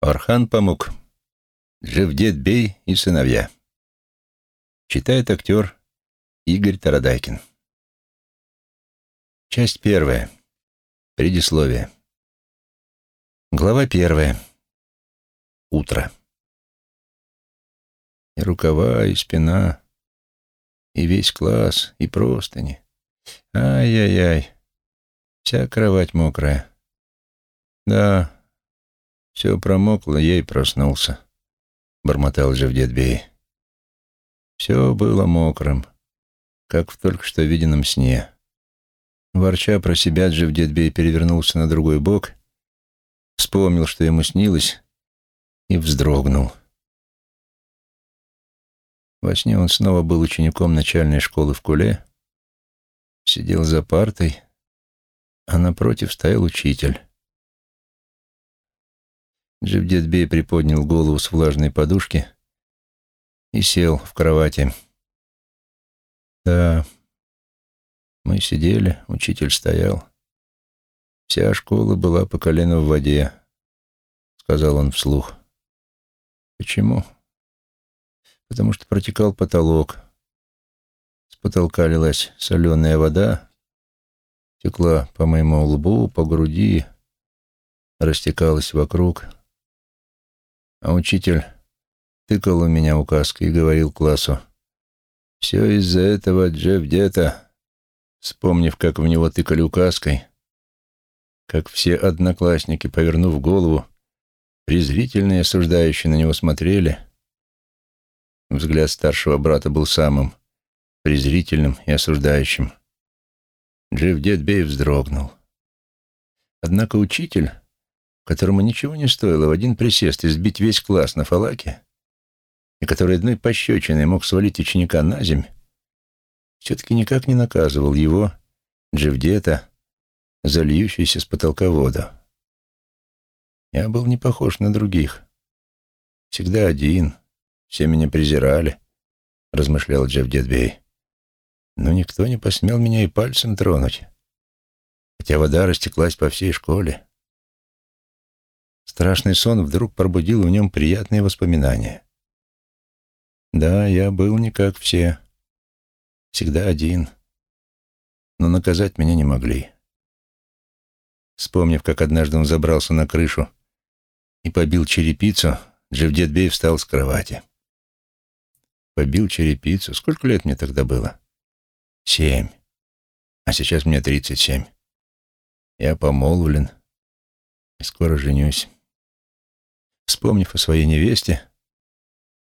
Орхан Памук. Джевдет Бей и сыновья. Читает актер Игорь Тарадайкин. Часть первая. Предисловие. Глава первая. Утро. И рукава, и спина, и весь класс, и простыни. Ай-яй-яй. Вся кровать мокрая. Да, все промокло, я и проснулся, — бормотал же в Бей. Все было мокрым, как в только что виденном сне. Ворча про себя, Джив Бей перевернулся на другой бок, вспомнил, что ему снилось, и вздрогнул. Во сне он снова был учеником начальной школы в Куле, сидел за партой, а напротив стоял учитель. Джевдетбей приподнял голову с влажной подушки и сел в кровати. Да, мы сидели, учитель стоял. Вся школа была по колено в воде, сказал он вслух. Почему? Потому что протекал потолок. С потолка лилась соленая вода, текла по моему лбу, по груди, растекалась вокруг — а учитель тыкал у меня указкой и говорил классу. «Все из-за этого Джефф Дета», вспомнив, как в него тыкали указкой, как все одноклассники, повернув голову, презрительно и осуждающе на него смотрели. Взгляд старшего брата был самым презрительным и осуждающим. Джефф Детбей вздрогнул. Однако учитель которому ничего не стоило в один присест избить весь класс на фалаке, и который одной пощечиной мог свалить ученика на земь, все-таки никак не наказывал его, Джевдета, за с потолка воду. Я был не похож на других. Всегда один, все меня презирали, — размышлял Джевдетбей. Но никто не посмел меня и пальцем тронуть, хотя вода растеклась по всей школе. Страшный сон вдруг пробудил в нем приятные воспоминания. Да, я был не как все. Всегда один. Но наказать меня не могли. Вспомнив, как однажды он забрался на крышу и побил черепицу, Джевдетбей встал с кровати. Побил черепицу. Сколько лет мне тогда было? Семь. А сейчас мне тридцать семь. Я помолвлен и скоро женюсь. Вспомнив о своей невесте,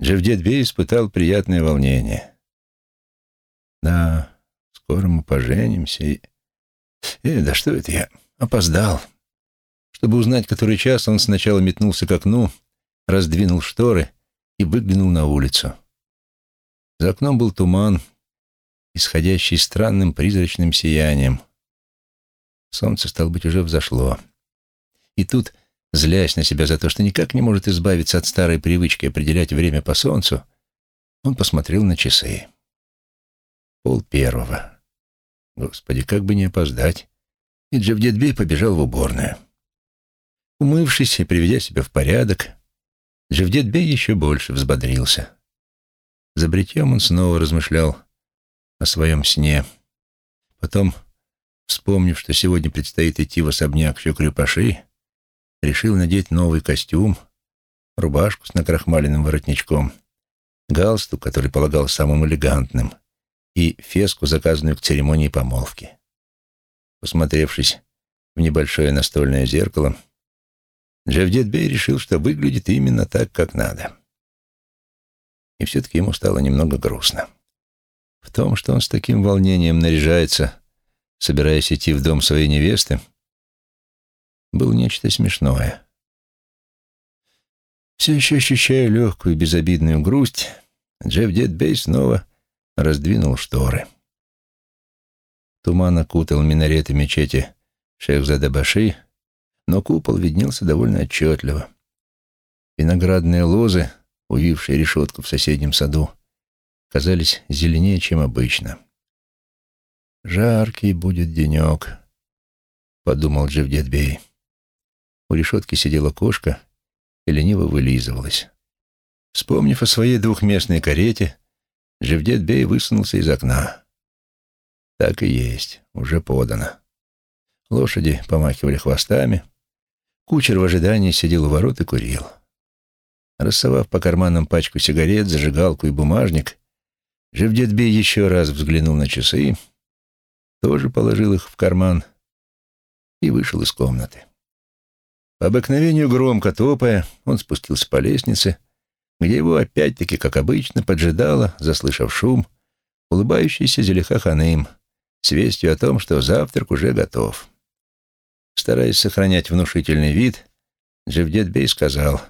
Джевдет Бей испытал приятное волнение. Да, скоро мы поженимся и... Э, да что это я? Опоздал. Чтобы узнать, который час, он сначала метнулся к окну, раздвинул шторы и выглянул на улицу. За окном был туман, исходящий странным призрачным сиянием. Солнце, стало быть, уже взошло. И тут Злясь на себя за то, что никак не может избавиться от старой привычки определять время по солнцу, он посмотрел на часы. Пол первого. Господи, как бы не опоздать. И Джавдетбей побежал в уборную. Умывшись и приведя себя в порядок, Джавдетбей еще больше взбодрился. За бритьем он снова размышлял о своем сне. Потом, вспомнив, что сегодня предстоит идти в особняк Щукрю-Паши, решил надеть новый костюм, рубашку с накрахмаленным воротничком, галстук, который полагал самым элегантным, и феску, заказанную к церемонии помолвки. Посмотревшись в небольшое настольное зеркало, Джавдет Бей решил, что выглядит именно так, как надо. И все-таки ему стало немного грустно. В том, что он с таким волнением наряжается, собираясь идти в дом своей невесты, было нечто смешное. Все еще ощущая легкую безобидную грусть, Джефф Дедбей снова раздвинул шторы. Туман окутал минареты мечети Шейх-Задабаши, но купол виднелся довольно отчетливо. Виноградные лозы, увившие решетку в соседнем саду, казались зеленее, чем обычно. «Жаркий будет денек», — подумал Джевдетбей. У решетки сидела кошка и лениво вылизывалась. Вспомнив о своей двухместной карете, Живдет Бей высунулся из окна. Так и есть, уже подано. Лошади помахивали хвостами. Кучер в ожидании сидел у ворот и курил. Рассовав по карманам пачку сигарет, зажигалку и бумажник, Живдет Бей еще раз взглянул на часы, тоже положил их в карман и вышел из комнаты. По обыкновению громко топая, он спустился по лестнице, где его опять-таки, как обычно, поджидала, заслышав шум, улыбающийся Зелиха Ханым с вестью о том, что завтрак уже готов. Стараясь сохранять внушительный вид, Джевдет сказал,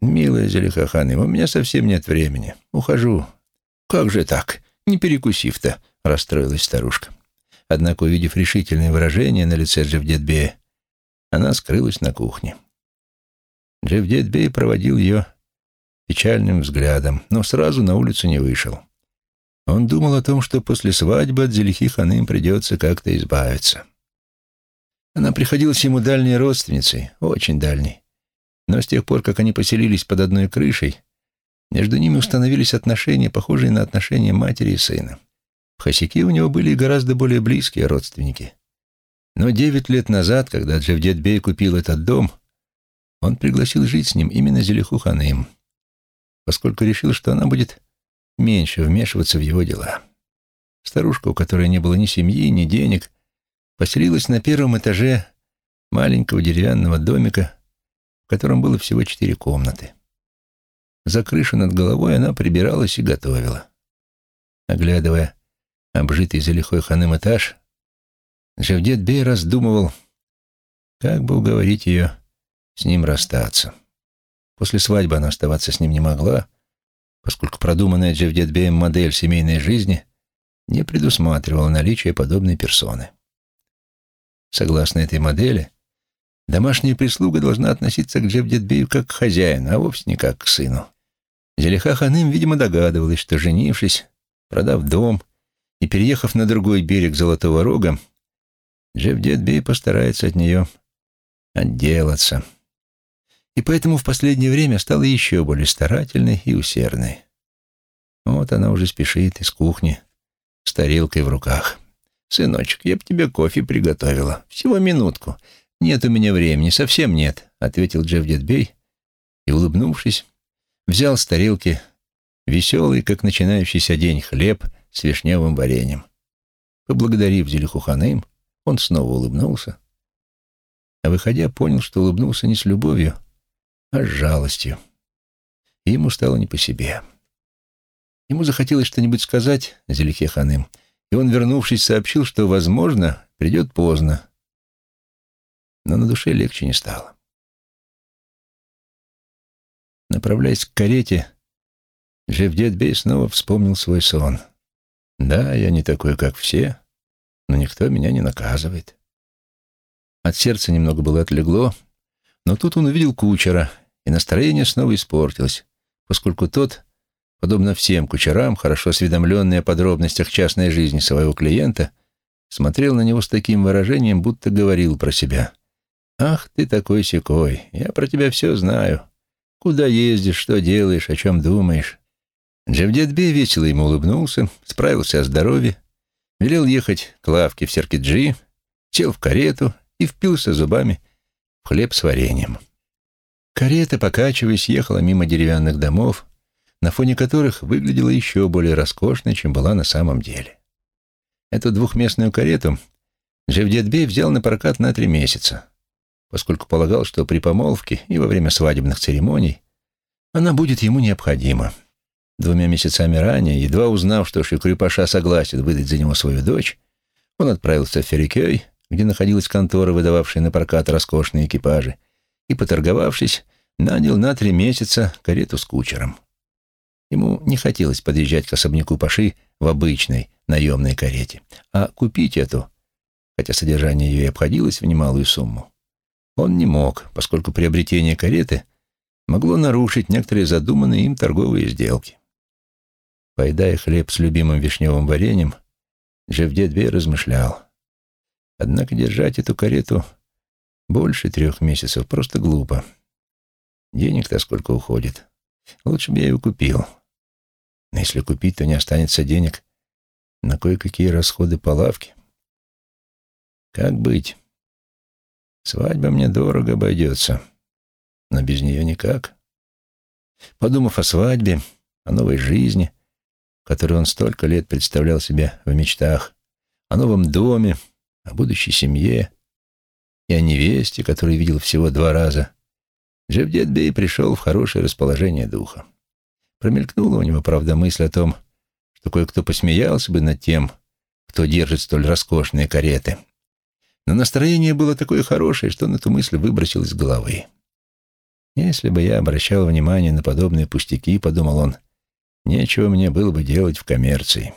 «Милая Зелиха Ханым, у меня совсем нет времени. Ухожу». «Как же так? Не перекусив-то?» — расстроилась старушка. Однако, увидев решительное выражение на лице Джевдетбея, она скрылась на кухне. Джевдетбей проводил ее печальным взглядом, но сразу на улицу не вышел. Он думал о том, что после свадьбы от Зелихи Ханым придется как-то избавиться. Она приходилась ему дальней родственницей, очень дальней. Но с тех пор, как они поселились под одной крышей, между ними установились отношения, похожие на отношения матери и сына. В Хасике у него были гораздо более близкие родственники. Но девять лет назад, когда Джавдетбей купил этот дом, он пригласил жить с ним именно Зелиху Ханым, поскольку решил, что она будет меньше вмешиваться в его дела. Старушка, у которой не было ни семьи, ни денег, поселилась на первом этаже маленького деревянного домика, в котором было всего четыре комнаты. За крышу над головой она прибиралась и готовила. Оглядывая обжитый за лихой ханым этаж, Джавдет Бей раздумывал, как бы уговорить ее с ним расстаться. После свадьбы она оставаться с ним не могла, поскольку продуманная Джавдет Беем модель семейной жизни не предусматривала наличие подобной персоны. Согласно этой модели, домашняя прислуга должна относиться к Джавдетбею как к хозяину, а вовсе не как к сыну. Зелиха Ханым, видимо, догадывалась, что, женившись, продав дом и переехав на другой берег Золотого Рога, Джевдетбей постарается от нее отделаться. И поэтому в последнее время стала еще более старательной и усердной. Вот она уже спешит из кухни с тарелкой в руках. «Сыночек, я бы тебе кофе приготовила. Всего минутку. Нет у меня времени, совсем нет», — ответил Джевдетбей и, улыбнувшись, взял с тарелки веселый, как начинающийся день, хлеб с вишневым вареньем. Поблагодарив Зелихуханым, он снова улыбнулся, а, выходя, понял, что улыбнулся не с любовью, а с жалостью. И ему стало не по себе. Ему захотелось что-нибудь сказать Зелихе Ханым, и он, вернувшись, сообщил, что, возможно, придет поздно. Но на душе легче не стало. Направляясь к карете, Джевдетбей снова вспомнил свой сон. «Да, я не такой, как все, но никто меня не наказывает». От сердца немного было отлегло, но тут он увидел кучера, и настроение снова испортилось, поскольку тот, подобно всем кучерам, хорошо осведомленный о подробностях частной жизни своего клиента, смотрел на него с таким выражением, будто говорил про себя. «Ах, ты такой секой, я про тебя все знаю. Куда ездишь, что делаешь, о чем думаешь?» Джавдетбей весело ему улыбнулся, справился о здоровье, велел ехать к лавке в Серкиджи, сел в карету и впился зубами в хлеб с вареньем. Карета, покачиваясь, ехала мимо деревянных домов, на фоне которых выглядела еще более роскошной, чем была на самом деле. Эту двухместную карету Джевдетбей взял на прокат на три месяца поскольку полагал, что при помолвке и во время свадебных церемоний она будет ему необходима. Двумя месяцами ранее, едва узнав, что Шикрюпаша согласен выдать за него свою дочь, он отправился в Ферикей, где находилась контора, выдававшая на прокат роскошные экипажи, и, поторговавшись, нанял на три месяца карету с кучером. Ему не хотелось подъезжать к особняку Паши в обычной наемной карете, а купить эту, хотя содержание ее и обходилось в немалую сумму, он не мог, поскольку приобретение кареты могло нарушить некоторые задуманные им торговые сделки. Поедая хлеб с любимым вишневым вареньем, Джевдетбей размышлял. Однако держать эту карету больше трех месяцев просто глупо. Денег-то сколько уходит. Лучше бы я его купил. Но если купить, то не останется денег на кое-какие расходы по лавке. Как быть? Свадьба мне дорого обойдется, но без нее никак. Подумав о свадьбе, о новой жизни, которую он столько лет представлял себе в мечтах, о новом доме, о будущей семье и о невесте, которую видел всего два раза, Джевдет Бей пришел в хорошее расположение духа. Промелькнула у него, правда, мысль о том, что кое-кто посмеялся бы над тем, кто держит столь роскошные кареты. Но настроение было такое хорошее, что он эту мысль выбросил из головы. «Если бы я обращал внимание на подобные пустяки, — подумал он, — нечего мне было бы делать в коммерции.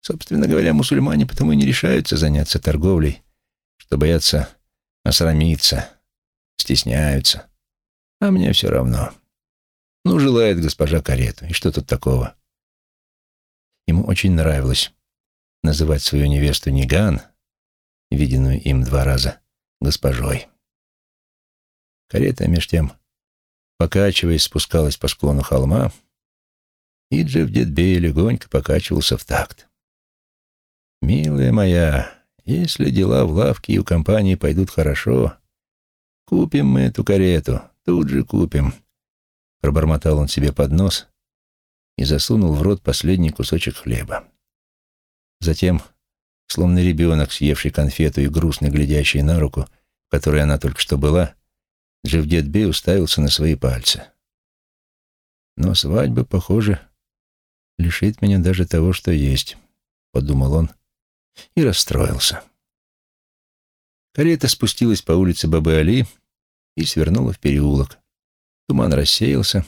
Собственно говоря, мусульмане потому и не решаются заняться торговлей, что боятся осрамиться, стесняются. А мне все равно. Ну, желает госпожа карету, и что тут такого?» Ему очень нравилось называть свою невесту Ниган, виденную им два раза, госпожой. Карета, меж тем, покачиваясь, спускалась по склону холма, и Джефф Дедбей легонько покачивался в такт. «Милая моя, если дела в лавке и у компании пойдут хорошо, купим мы эту карету, тут же купим», — пробормотал он себе под нос и засунул в рот последний кусочек хлеба. Затем, словно ребенок, съевший конфету и грустно глядящий на руку, в которой она только что была, Джевдет Бей уставился на свои пальцы. «Но свадьба, похоже, лишит меня даже того, что есть», — подумал он и расстроился. Карета спустилась по улице Бабы-Али и свернула в переулок. Туман рассеялся,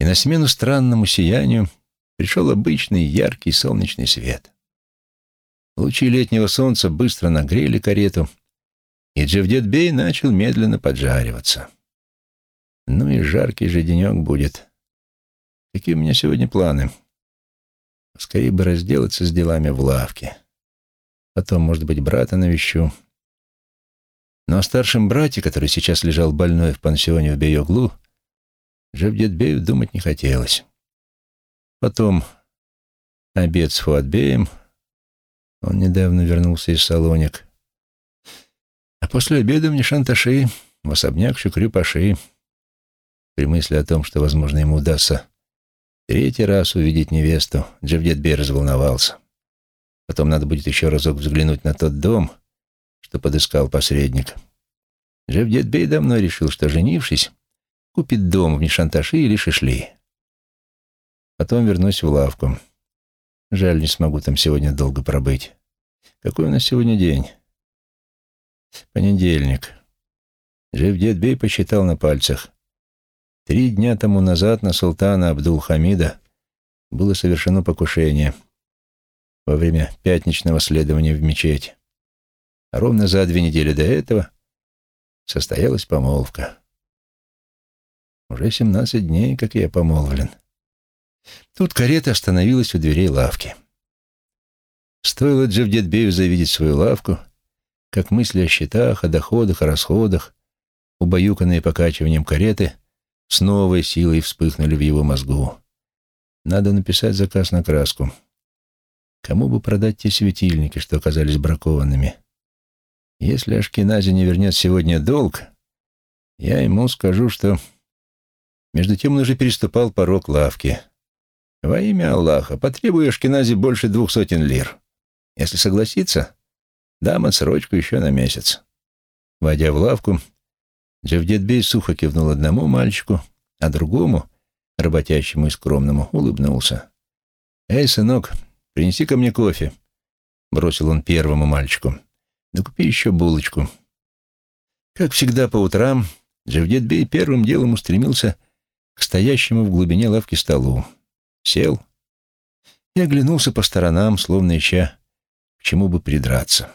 и на смену странному сиянию пришел обычный яркий солнечный свет. Лучи летнего солнца быстро нагрели карету, и Джевдет Бей начал медленно поджариваться. Ну и жаркий же денек будет. Какие у меня сегодня планы? Скорее бы разделаться с делами в лавке. Потом, может быть, брата навещу. Но о старшем брате, который сейчас лежал больной в пансионе в Бейоглу, Джавдетбею думать не хотелось. Потом обед с Фуатбеем. Он недавно вернулся из Салоник. А после обеда мне шанташи в особняк Шукрю-Паши. При мысли о том, что, возможно, ему удастся третий раз увидеть невесту, Джавдетбей разволновался. Потом надо будет еще разок взглянуть на тот дом, что подыскал посредник. Джавдетбей давно решил, что, женившись, Купит дом в Нишанташи или Шишли. Потом вернусь в лавку. Жаль, не смогу там сегодня долго пробыть. Какой у нас сегодня день? Понедельник. Джевдетбей посчитал на пальцах. Три дня тому назад на султана Абдул-Хамида было совершено покушение во время пятничного следования в мечеть. А ровно за две недели до этого состоялась помолвка. Уже семнадцать дней, как я помолвлен. Тут карета остановилась у дверей лавки. Стоило Джавдетбею завидеть свою лавку, как мысли о счетах, о доходах, о расходах, убаюканные покачиванием кареты, с новой силой вспыхнули в его мозгу. Надо написать заказ на краску. Кому бы продать те светильники, что оказались бракованными? Если Ашкенази не вернет сегодня долг, я ему скажу, что между тем он уже переступал порог лавки. «Во имя Аллаха, потребую Ашкенази больше двух сотен лир. Если согласится, дам отсрочку еще на месяц». Войдя в лавку, Джавдетбей сухо кивнул одному мальчику, а другому, работящему и скромному, улыбнулся. «Эй, сынок, принеси ко мне кофе», — бросил он первому мальчику. «Да купи еще булочку». Как всегда по утрам, Джавдетбей первым делом устремился к стоящему в глубине лавки столу. Сел и оглянулся по сторонам, словно ища, к чему бы придраться.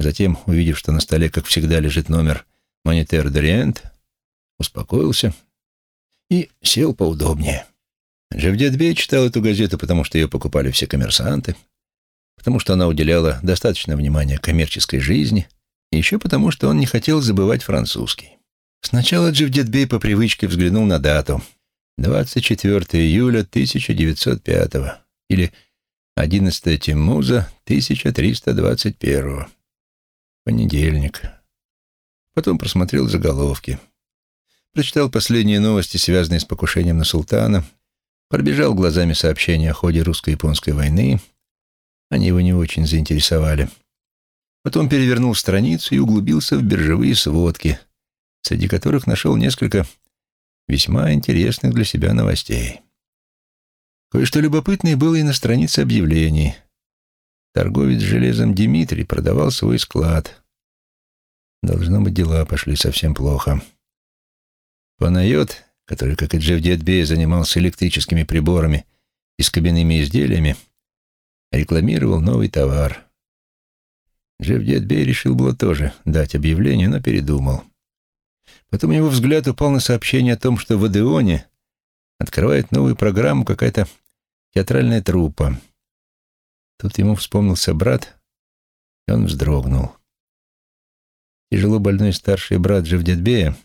Затем, увидев, что на столе, как всегда, лежит номер «Монитер Дориент», успокоился и сел поудобнее. Джавдетбей читал эту газету, потому что ее покупали все коммерсанты, потому что она уделяла достаточно внимания коммерческой жизни, и еще потому, что он не хотел забывать французский. Сначала Джевдетбей по привычке взглянул на дату. 24 июля 1905 или 11 Тиммуза 1321. Понедельник. Потом просмотрел заголовки. Прочитал последние новости, связанные с покушением на султана, пробежал глазами сообщения о ходе русско-японской войны. Они его не очень заинтересовали. Потом перевернул страницу и углубился в биржевые сводки, среди которых нашел несколько весьма интересных для себя новостей. Кое-что любопытное было и на странице объявлений. Торговец железом Дмитрий продавал свой склад. Должно быть, дела пошли совсем плохо. Панайот, который, как и Джефф Диатбей, занимался электрическими приборами и с кабинными изделиями, рекламировал новый товар. Джефф Диатбей решил было тоже дать объявление, но передумал. Потом его взгляд упал на сообщение о том, что в Адеоне открывает новую программу какая-то театральная труппа. Тут ему вспомнился брат, и он вздрогнул. Тяжело больной старший брат Джевдетбея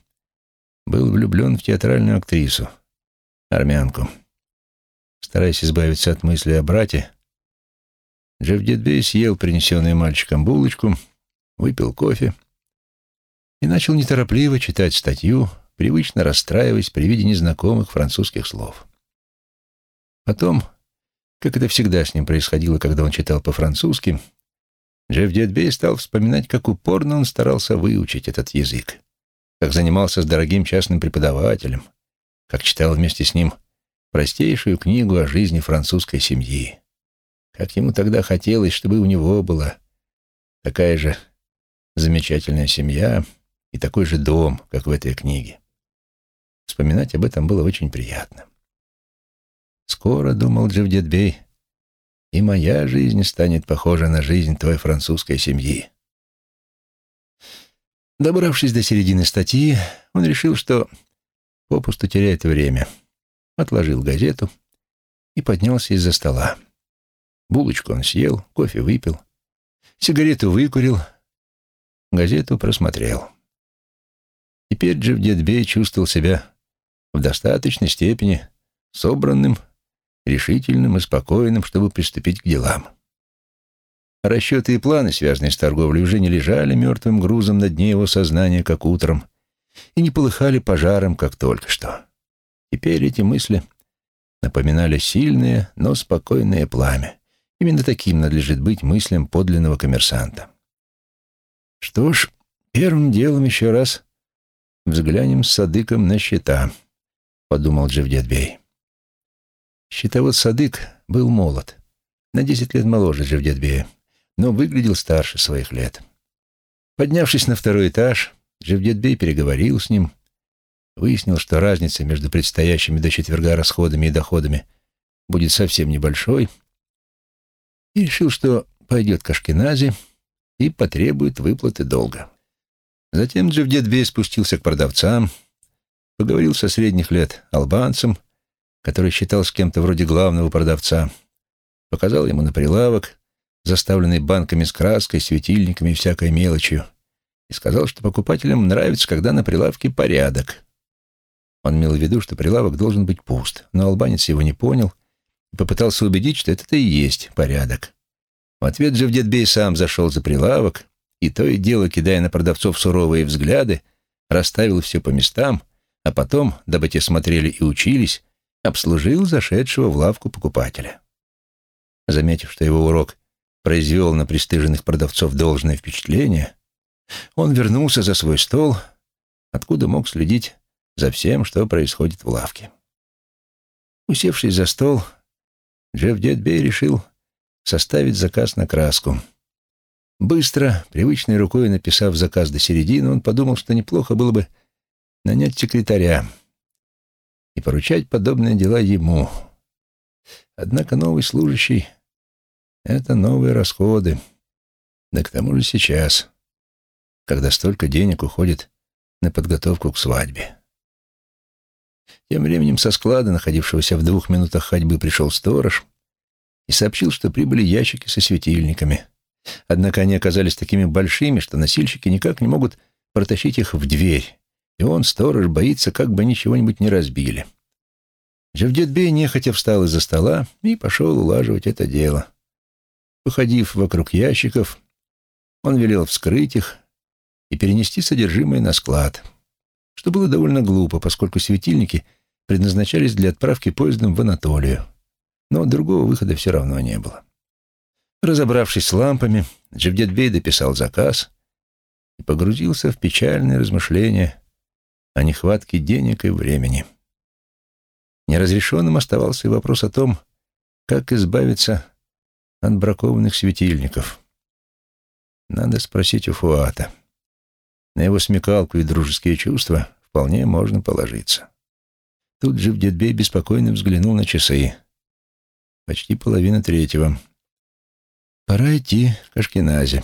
был влюблен в театральную актрису, армянку. Стараясь избавиться от мысли о брате, Джевдетбей съел принесенную мальчиком булочку, выпил кофе и начал неторопливо читать статью, привычно расстраиваясь при виде незнакомых французских слов. Потом, как это всегда с ним происходило, когда он читал по-французски, Джефф Дедбей стал вспоминать, как упорно он старался выучить этот язык, как занимался с дорогим частным преподавателем, как читал вместе с ним простейшую книгу о жизни французской семьи. Как ему тогда хотелось, чтобы у него была такая же замечательная семья и такой же дом, как в этой книге. Вспоминать об этом было очень приятно. Скоро, думал Джевдетбей, и моя жизнь станет похожа на жизнь твоей французской семьи. Добравшись до середины статьи, он решил, что попусту теряет время. Отложил газету и поднялся из-за стола. Булочку он съел, кофе выпил, сигарету выкурил, газету просмотрел. Теперь Джефф Дедбей чувствовал себя в достаточной степени собранным, решительным и спокойным, чтобы приступить к делам. Расчеты и планы, связанные с торговлей, уже не лежали мертвым грузом на дне его сознания, как утром, и не полыхали пожаром, как только что. Теперь эти мысли напоминали сильное, но спокойное пламя. Именно таким надлежит быть мыслям подлинного коммерсанта. Что ж, первым делом еще раз взглянем с Садыком на счета, подумал Джевдетбей. Счетовод Садык был молод, на десять лет моложе Джевдетбея, но выглядел старше своих лет. Поднявшись на второй этаж, Джевдетбей переговорил с ним, выяснил, что разница между предстоящими до четверга расходами и доходами будет совсем небольшой, и решил, что пойдет к Ашкеназе и потребует выплаты долга. Затем Джевдетбей спустился к продавцам, поговорил со средних лет албанцем, который считал с кем-то вроде главного продавца, показал ему на прилавок, заставленный банками с краской, светильниками и всякой мелочью, и сказал, что покупателям нравится, когда на прилавке порядок. Он имел в виду, что прилавок должен быть пуст, но албанец его не понял и попытался убедить, что это-то и есть порядок. В ответ же в Дедбей сам зашел за прилавок и то и дело, кидая на продавцов суровые взгляды, расставил все по местам, а потом, дабы те смотрели и учились, обслужил зашедшего в лавку покупателя. Заметив, что его урок произвел на пристыженных продавцов должное впечатление, он вернулся за свой стол, откуда мог следить за всем, что происходит в лавке. Усевшись за стол, Джефф Дедбей решил составить заказ на краску. Быстро, привычной рукой написав заказ до середины, он подумал, что неплохо было бы нанять секретаря и поручать подобные дела ему. Однако новый служащий — это новые расходы. Да к тому же сейчас, когда столько денег уходит на подготовку к свадьбе. Тем временем со склада, находившегося в двух минутах ходьбы, пришел сторож и сообщил, что прибыли ящики со светильниками. Однако они оказались такими большими, что носильщики никак не могут протащить их в дверь, и он, сторож, боится, как бы ничего-нибудь не разбили. Джавдетбей нехотя встал из-за стола и пошел улаживать это дело. Походив вокруг ящиков, он велел вскрыть их и перенести содержимое на склад, что было довольно глупо, поскольку светильники предназначались для отправки поездом в Анатолию, но другого выхода все равно не было. Разобравшись с лампами, Джавдетбей дописал заказ и погрузился в печальные размышления о нехватке денег и времени. Неразрешенным оставался и вопрос о том, как избавиться от бракованных светильников. Надо спросить у Фуата. На его смекалку и дружеские чувства вполне можно положиться. Тут же в Дедбей беспокойно взглянул на часы. Почти половина третьего. Пора идти к Ашкеназе.